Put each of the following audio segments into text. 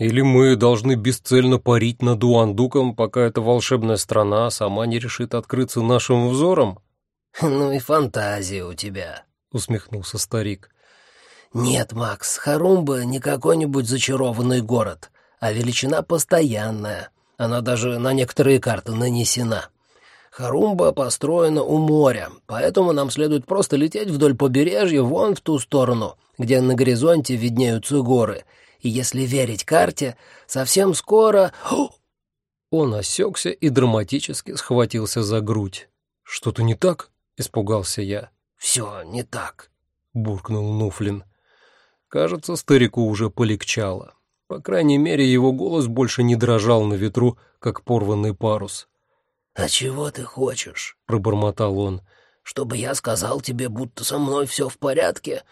Или мы должны бесцельно парить над Уандуком, пока эта волшебная страна сама не решит открыться нашим взором? «Ну и фантазия у тебя», — усмехнулся старик. «Нет, Макс, Харумба не какой-нибудь зачарованный город, а величина постоянная. Она даже на некоторые карты нанесена. Харумба построена у моря, поэтому нам следует просто лететь вдоль побережья вон в ту сторону, где на горизонте виднеются горы, и если верить карте, совсем скоро...» Он осекся и драматически схватился за грудь. «Что-то не так?» — испугался я. «Все не так», — буркнул Нуфлин. Кажется, старику уже полегчало. По крайней мере, его голос больше не дрожал на ветру, как порванный парус. «А чего ты хочешь?» — пробормотал он. «Чтобы я сказал тебе, будто со мной все в порядке?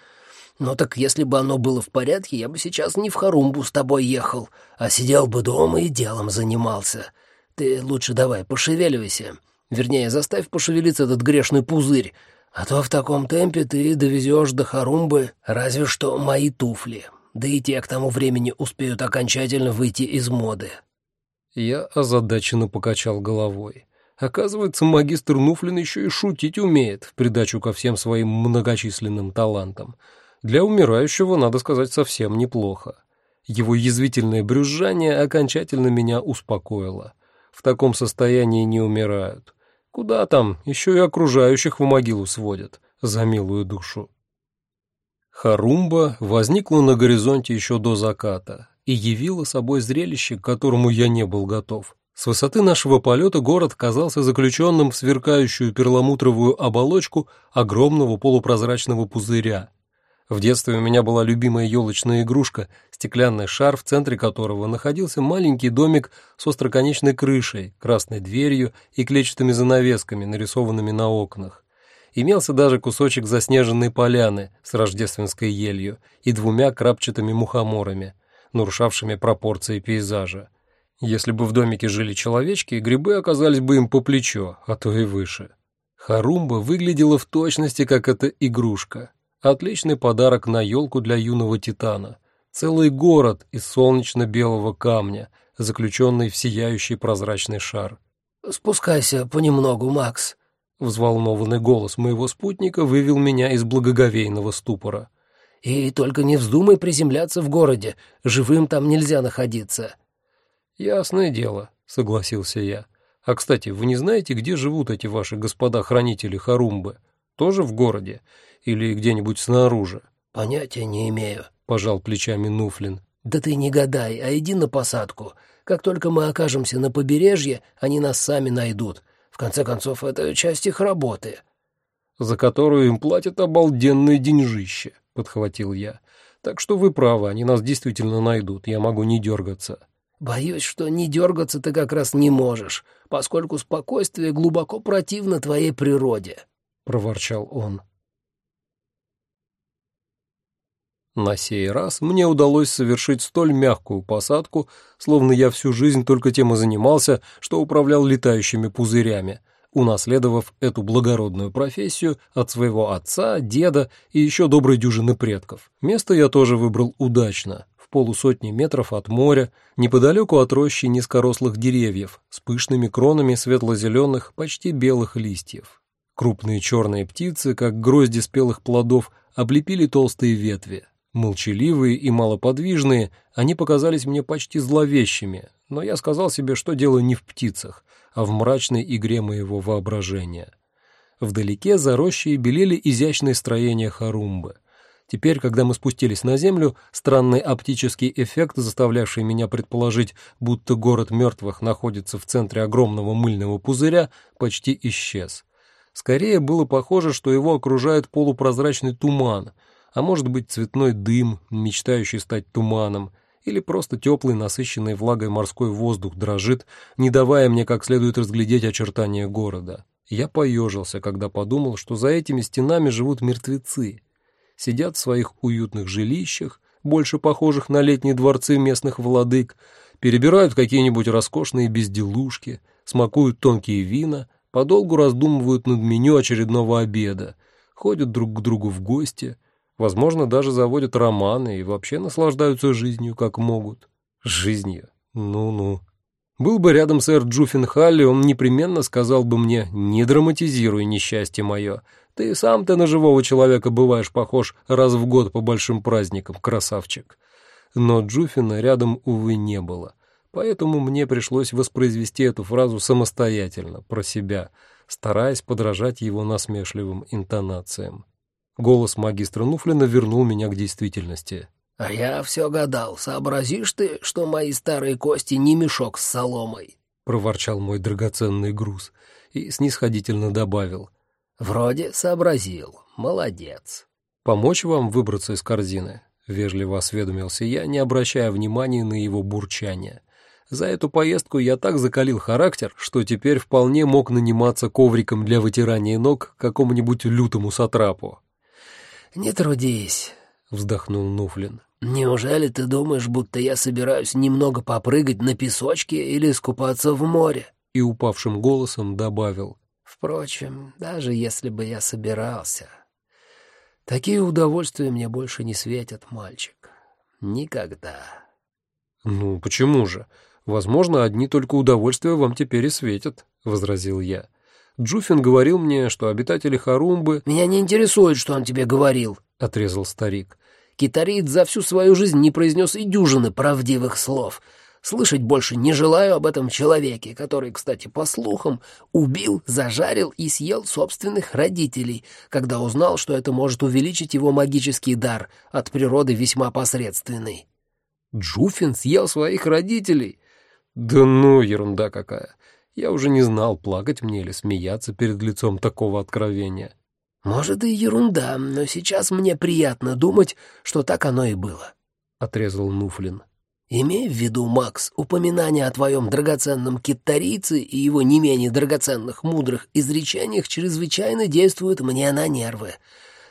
Ну так если бы оно было в порядке, я бы сейчас не в Харумбу с тобой ехал, а сидел бы дома и делом занимался. Ты лучше давай пошевеливайся. Вернее, заставь пошевелиться этот грешный пузырь, а то в таком темпе ты довезешь до Харумбы разве что мои туфли, да и те к тому времени успеют окончательно выйти из моды». Я озадаченно покачал головой. Оказывается, магистр Нуфлин еще и шутить умеет, в придачу ко всем своим многочисленным талантам. Для умирающего, надо сказать, совсем неплохо. Его язвительное брюзжание окончательно меня успокоило. В таком состоянии не умирают. Куда там, еще и окружающих в могилу сводят, за милую душу. Харумба возникла на горизонте еще до заката и явила собой зрелище, к которому я не был готов. С высоты нашего полета город казался заключенным в сверкающую перламутровую оболочку огромного полупрозрачного пузыря, в детстве у меня была любимая елочная игрушка, стеклянный шар, в центре которого находился маленький домик с остроконечной крышей, красной дверью и клетчатыми занавесками, нарисованными на окнах. Имелся даже кусочек заснеженной поляны с рождественской елью и двумя крапчатыми мухоморами, нарушавшими пропорции пейзажа. Если бы в домике жили человечки, грибы оказались бы им по плечо, а то и выше. Харумба выглядела в точности, как эта игрушка. Отличный подарок на елку для юного титана. Целый город из солнечно-белого камня, заключенный в сияющий прозрачный шар. «Спускайся понемногу, Макс», — взволнованный голос моего спутника вывел меня из благоговейного ступора. «И только не вздумай приземляться в городе, живым там нельзя находиться». «Ясное дело», — согласился я. «А, кстати, вы не знаете, где живут эти ваши господа-хранители Харумбы? Тоже в городе? Или где-нибудь снаружи?» «Понятия не имею», — пожал плечами Нуфлин. «Да ты не гадай, а иди на посадку. Как только мы окажемся на побережье, они нас сами найдут. В конце концов, это часть их работы». «За которую им платят обалденное деньжище», — подхватил я. «Так что вы правы, они нас действительно найдут, я могу не дергаться». «Боюсь, что не дергаться ты как раз не можешь, поскольку спокойствие глубоко противно твоей природе», — проворчал он. На сей раз мне удалось совершить столь мягкую посадку, словно я всю жизнь только тем и занимался, что управлял летающими пузырями, унаследовав эту благородную профессию от своего отца, деда и еще доброй дюжины предков. Место я тоже выбрал удачно, в полусотни метров от моря, неподалеку от рощи низкорослых деревьев с пышными кронами светло-зеленых, почти белых листьев. Крупные черные птицы, как грозди спелых плодов, облепили толстые ветви, Молчаливые и малоподвижные, они показались мне почти зловещими, но я сказал себе, что дело не в птицах, а в мрачной игре моего воображения. Вдалеке за рощей белели изящные строения Харумбы. Теперь, когда мы спустились на землю, странный оптический эффект, заставлявший меня предположить, будто город мертвых находится в центре огромного мыльного пузыря, почти исчез. Скорее было похоже, что его окружает полупрозрачный туман — а может быть цветной дым, мечтающий стать туманом, или просто теплый, насыщенный влагой морской воздух дрожит, не давая мне как следует разглядеть очертания города. Я поежился, когда подумал, что за этими стенами живут мертвецы. Сидят в своих уютных жилищах, больше похожих на летние дворцы местных владык, перебирают какие-нибудь роскошные безделушки, смакуют тонкие вина, подолгу раздумывают над меню очередного обеда, ходят друг к другу в гости — Возможно, даже заводят романы и вообще наслаждаются жизнью, как могут. Жизнью. Ну-ну. Был бы рядом сэр Джуффин Халли, он непременно сказал бы мне «Не драматизируй несчастье мое. Ты сам-то на живого человека бываешь похож раз в год по большим праздникам, красавчик». Но Джуффина рядом, увы, не было. Поэтому мне пришлось воспроизвести эту фразу самостоятельно, про себя, стараясь подражать его насмешливым интонациям. Голос магистра Нуфлина вернул меня к действительности. «А я все гадал, сообразишь ты, что мои старые кости не мешок с соломой?» — проворчал мой драгоценный груз и снисходительно добавил. «Вроде сообразил. Молодец». «Помочь вам выбраться из корзины?» — вежливо осведомился я, не обращая внимания на его бурчание. За эту поездку я так закалил характер, что теперь вполне мог наниматься ковриком для вытирания ног какому-нибудь лютому сатрапу. «Не трудись», — вздохнул Нуфлин. «Неужели ты думаешь, будто я собираюсь немного попрыгать на песочке или искупаться в море?» И упавшим голосом добавил. «Впрочем, даже если бы я собирался, такие удовольствия мне больше не светят, мальчик. Никогда». «Ну, почему же? Возможно, одни только удовольствия вам теперь и светят», — возразил я. Джуфин говорил мне, что обитатели Харумбы... «Меня не интересует, что он тебе говорил», — отрезал старик. Китариец за всю свою жизнь не произнес и дюжины правдивых слов. Слышать больше не желаю об этом человеке, который, кстати, по слухам, убил, зажарил и съел собственных родителей, когда узнал, что это может увеличить его магический дар, от природы весьма посредственный. Джуфин съел своих родителей? Да ну, ерунда какая. Я уже не знал, плакать мне или смеяться перед лицом такого откровения. «Может, и ерунда, но сейчас мне приятно думать, что так оно и было», — отрезал Нуфлин. «Имей в виду, Макс, упоминание о твоем драгоценном китарице и его не менее драгоценных мудрых изречениях чрезвычайно действуют мне на нервы.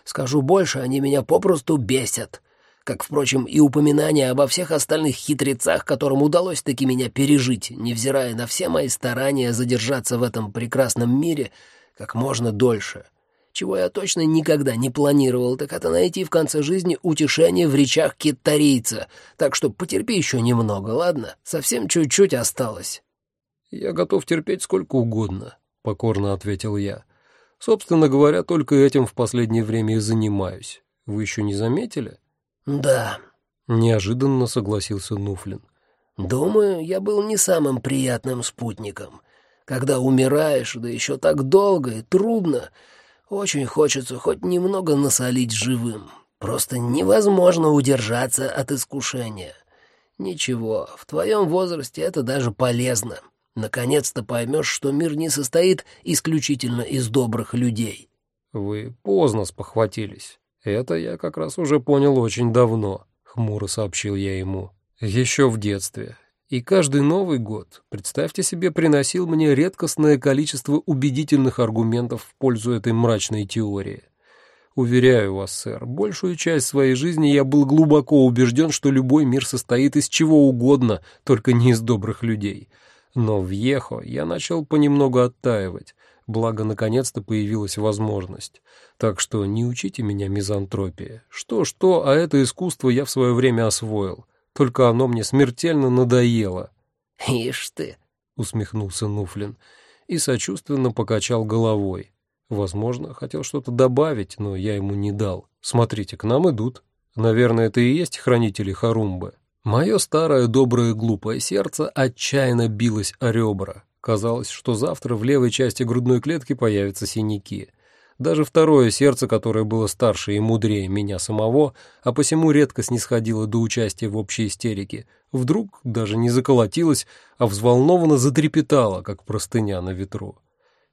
Скажу больше, они меня попросту бесят. Как, впрочем, и упоминание обо всех остальных хитрецах, которым удалось таки меня пережить, невзирая на все мои старания задержаться в этом прекрасном мире как можно дольше». Чего я точно никогда не планировал, так это найти в конце жизни утешение в речах китарийца. Так что потерпи еще немного, ладно? Совсем чуть-чуть осталось». «Я готов терпеть сколько угодно», — покорно ответил я. «Собственно говоря, только этим в последнее время и занимаюсь. Вы еще не заметили?» «Да», — неожиданно согласился Нуфлин. «Думаю, я был не самым приятным спутником. Когда умираешь, да еще так долго и трудно, очень хочется хоть немного насолить живым. Просто невозможно удержаться от искушения. Ничего, в твоем возрасте это даже полезно. Наконец-то поймешь, что мир не состоит исключительно из добрых людей. Вы поздно спохватились. Это я как раз уже понял очень давно, хмуро сообщил я ему. Еще в детстве. И каждый Новый год, представьте себе, приносил мне редкостное количество убедительных аргументов в пользу этой мрачной теории. Уверяю вас, сэр, большую часть своей жизни я был глубоко убежден, что любой мир состоит из чего угодно, только не из добрых людей. Но в Ехо я начал понемногу оттаивать, благо наконец-то появилась возможность. Так что не учите меня мизантропии. Что-что, а это искусство я в свое время освоил. Только оно мне смертельно надоело. «Ишь ты!» — усмехнулся Нуфлин и сочувственно покачал головой. Возможно, хотел что-то добавить, но я ему не дал. Смотрите, к нам идут. Наверное, это и есть хранители Харумбы. Мое старое доброе глупое сердце отчаянно билось о ребра. Казалось, что завтра в левой части грудной клетки появятся синяки. Даже второе сердце, которое было старше и мудрее меня самого, а посему редко снисходило до участия в общей истерике, вдруг даже не заколотилось, а взволнованно затрепетало, как простыня на ветру.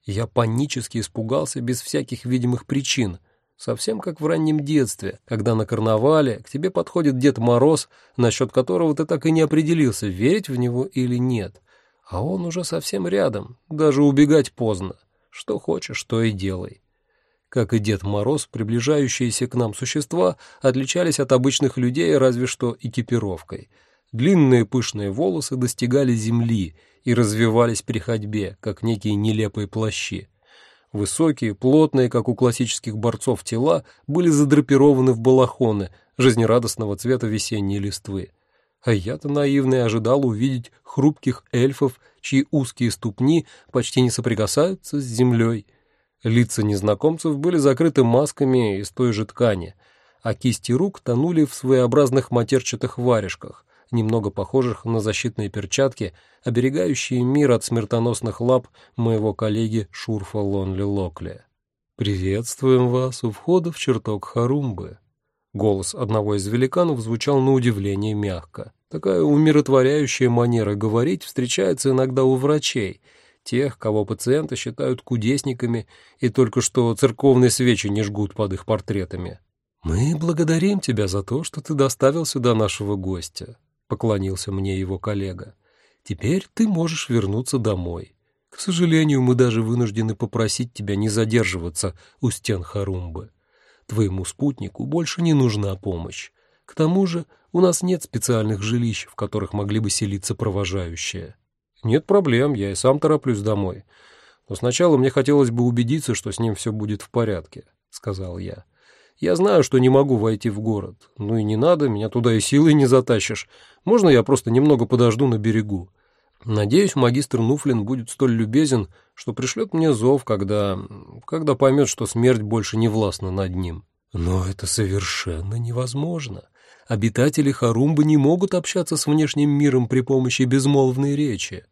Я панически испугался без всяких видимых причин, совсем как в раннем детстве, когда на карнавале к тебе подходит Дед Мороз, насчет которого ты так и не определился, верить в него или нет. А он уже совсем рядом, даже убегать поздно. Что хочешь, то и делай. Как и Дед Мороз, приближающиеся к нам существа отличались от обычных людей разве что экипировкой. Длинные пышные волосы достигали земли и развивались при ходьбе, как некие нелепые плащи. Высокие, плотные, как у классических борцов, тела были задрапированы в балахоны жизнерадостного цвета весенней листвы. А я-то наивный ожидал увидеть хрупких эльфов, чьи узкие ступни почти не соприкасаются с землей. Лица незнакомцев были закрыты масками из той же ткани, а кисти рук тонули в своеобразных матерчатых варежках, немного похожих на защитные перчатки, оберегающие мир от смертоносных лап моего коллеги Шурфа Лонли Локли. «Приветствуем вас у входа в чертог Харумбы». Голос одного из великанов звучал на удивление мягко. Такая умиротворяющая манера говорить встречается иногда у врачей, тех, кого пациенты считают кудесниками и только что церковные свечи не жгут под их портретами. «Мы благодарим тебя за то, что ты доставил сюда нашего гостя», — поклонился мне его коллега. «Теперь ты можешь вернуться домой. К сожалению, мы даже вынуждены попросить тебя не задерживаться у стен Харумбы. Твоему спутнику больше не нужна помощь. К тому же у нас нет специальных жилищ, в которых могли бы селиться провожающие». «Нет проблем, я и сам тороплюсь домой. Но сначала мне хотелось бы убедиться, что с ним все будет в порядке», — сказал я. Я знаю, что не могу войти в город. Ну и не надо, меня туда и силой не затащишь. Можно я просто немного подожду на берегу? Надеюсь, магистр Нуфлин будет столь любезен, что пришлет мне зов, когда... когда поймет, что смерть больше не властна над ним. Но это совершенно невозможно. Обитатели Харумбы не могут общаться с внешним миром при помощи безмолвной речи.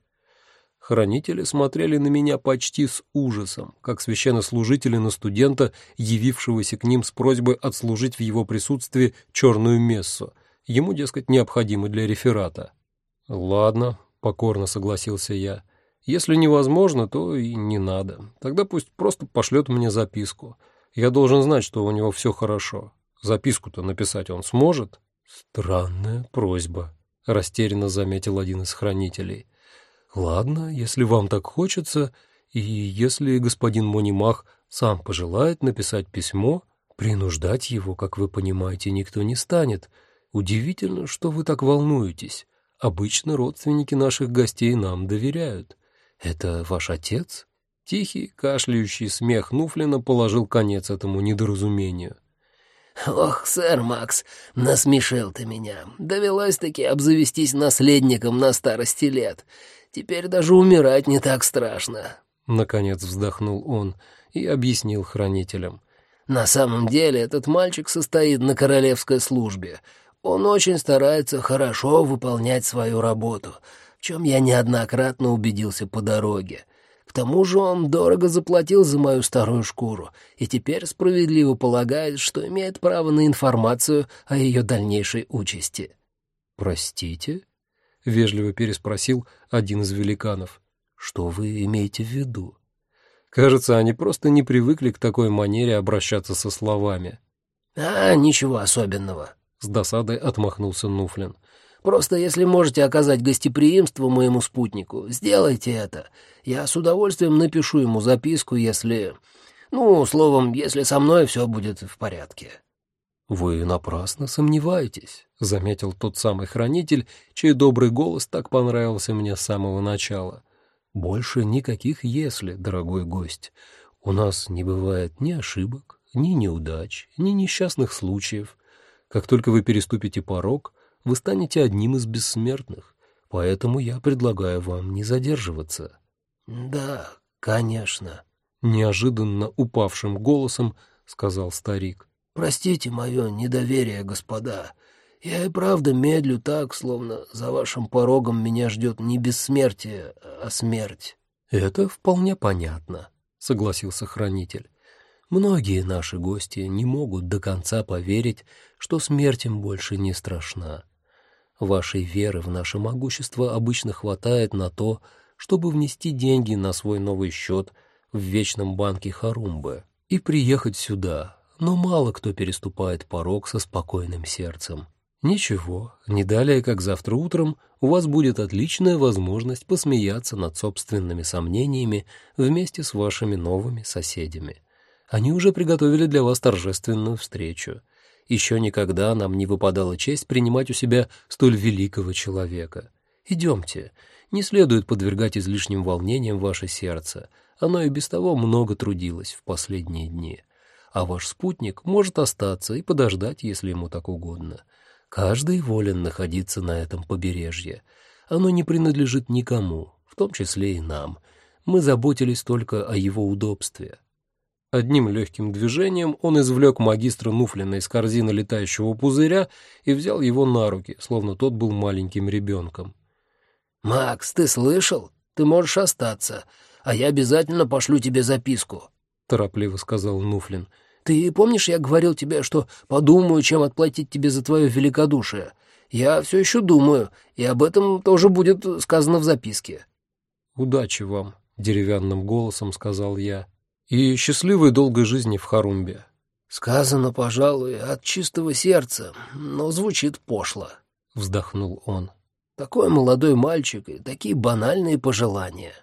Хранители смотрели на меня почти с ужасом, как священнослужители на студента, явившегося к ним с просьбой отслужить в его присутствии черную мессу. Ему, дескать, необходимо для реферата. «Ладно», — покорно согласился я. «Если невозможно, то и не надо. Тогда пусть просто пошлет мне записку. Я должен знать, что у него все хорошо. Записку-то написать он сможет?» «Странная просьба», — растерянно заметил один из хранителей. Ладно, если вам так хочется, и если господин Монимах сам пожелает написать письмо, принуждать его, как вы понимаете, никто не станет. Удивительно, что вы так волнуетесь. Обычно родственники наших гостей нам доверяют. Это ваш отец? Тихий, кашляющий смех Нуфлина положил конец этому недоразумению. «Ох, сэр Макс, насмешил ты меня. Довелось-таки обзавестись наследником на старости лет. Теперь даже умирать не так страшно. Наконец вздохнул он и объяснил хранителям. На самом деле этот мальчик состоит на королевской службе. Он очень старается хорошо выполнять свою работу, чем я неоднократно убедился по дороге. К тому же он дорого заплатил за мою старую шкуру и теперь справедливо полагает, что имеет право на информацию о ее дальнейшей участи. «Простите?» — вежливо переспросил один из великанов. «Что вы имеете в виду?» Кажется, они просто не привыкли к такой манере обращаться со словами. «А, ничего особенного», — с досадой отмахнулся Нуфлин. «Просто если можете оказать гостеприимство моему спутнику, сделайте это. Я с удовольствием напишу ему записку, если... Ну, словом, если со мной все будет в порядке». «Вы напрасно сомневаетесь», — заметил тот самый хранитель, чей добрый голос так понравился мне с самого начала. «Больше никаких «если», дорогой гость. У нас не бывает ни ошибок, ни неудач, ни несчастных случаев. Как только вы переступите порог, вы станете одним из бессмертных, поэтому я предлагаю вам не задерживаться». «Да, конечно», — неожиданно упавшим голосом сказал старик. Простите мое недоверие, господа. Я и правда медлю так, словно за вашим порогом меня ждет не бессмертие, а смерть». «Это вполне понятно», — согласился хранитель. «Многие наши гости не могут до конца поверить, что смерть им больше не страшна. Вашей веры в наше могущество обычно хватает на то, чтобы внести деньги на свой новый счет в вечном банке Харумбы и приехать сюда, но мало кто переступает порог со спокойным сердцем. Ничего, не далее, как завтра утром, у вас будет отличная возможность посмеяться над собственными сомнениями вместе с вашими новыми соседями. Они уже приготовили для вас торжественную встречу. Еще никогда нам не выпадала честь принимать у себя столь великого человека. Идемте. Не следует подвергать излишним волнениям ваше сердце. Оно и без того много трудилось в последние дни а ваш спутник может остаться и подождать, если ему так угодно. Каждый волен находиться на этом побережье. Оно не принадлежит никому, в том числе и нам. Мы заботились только о его удобстве. Одним легким движением он извлек магистра Нуфлина из корзины летающего пузыря и взял его на руки, словно тот был маленьким ребенком. «Макс, ты слышал? Ты можешь остаться, а я обязательно пошлю тебе записку», — торопливо сказал Нуфлин. «Ты помнишь, я говорил тебе, что подумаю, чем отплатить тебе за твое великодушие? Я все еще думаю, и об этом тоже будет сказано в записке». «Удачи вам», — деревянным голосом сказал я и счастливой долгой жизни в Харумбе. «Сказано, пожалуй, от чистого сердца, но звучит пошло», — вздохнул он. «Такой молодой мальчик и такие банальные пожелания».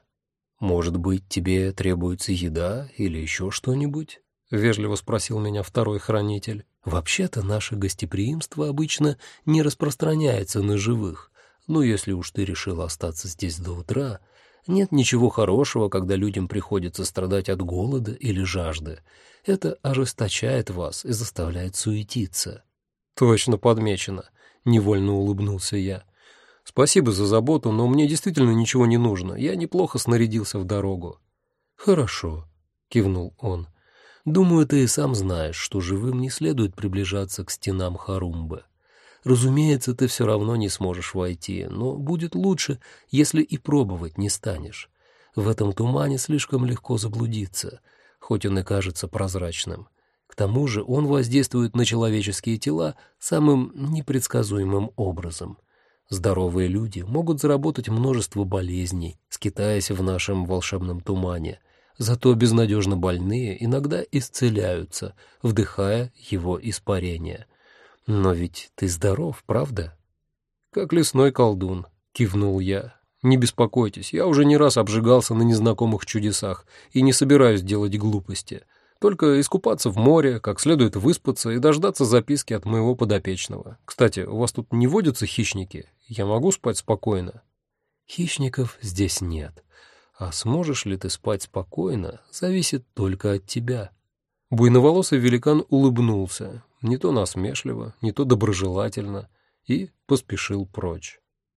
«Может быть, тебе требуется еда или еще что-нибудь?» — вежливо спросил меня второй хранитель. «Вообще-то наше гостеприимство обычно не распространяется на живых, но если уж ты решил остаться здесь до утра, нет ничего хорошего, когда людям приходится страдать от голода или жажды. Это ожесточает вас и заставляет суетиться. Точно подмечено, невольно улыбнулся я. Спасибо за заботу, но мне действительно ничего не нужно. Я неплохо снарядился в дорогу. Хорошо, кивнул он. Думаю, ты и сам знаешь, что живым не следует приближаться к стенам Харумбы. Разумеется, ты все равно не сможешь войти, но будет лучше, если и пробовать не станешь. В этом тумане слишком легко заблудиться, хоть он и кажется прозрачным. К тому же он воздействует на человеческие тела самым непредсказуемым образом. Здоровые люди могут заработать множество болезней, скитаясь в нашем волшебном тумане, зато безнадежно больные иногда исцеляются, вдыхая его испарение — но ведь ты здоров, правда? Как лесной колдун, кивнул я. Не беспокойтесь, я уже не раз обжигался на незнакомых чудесах и не собираюсь делать глупости. Только искупаться в море, как следует выспаться и дождаться записки от моего подопечного. Кстати, у вас тут не водятся хищники? Я могу спать спокойно? Хищников здесь нет. А сможешь ли ты спать спокойно, зависит только от тебя. Буйноволосый великан улыбнулся, не то насмешливо, не то доброжелательно, и поспешил прочь.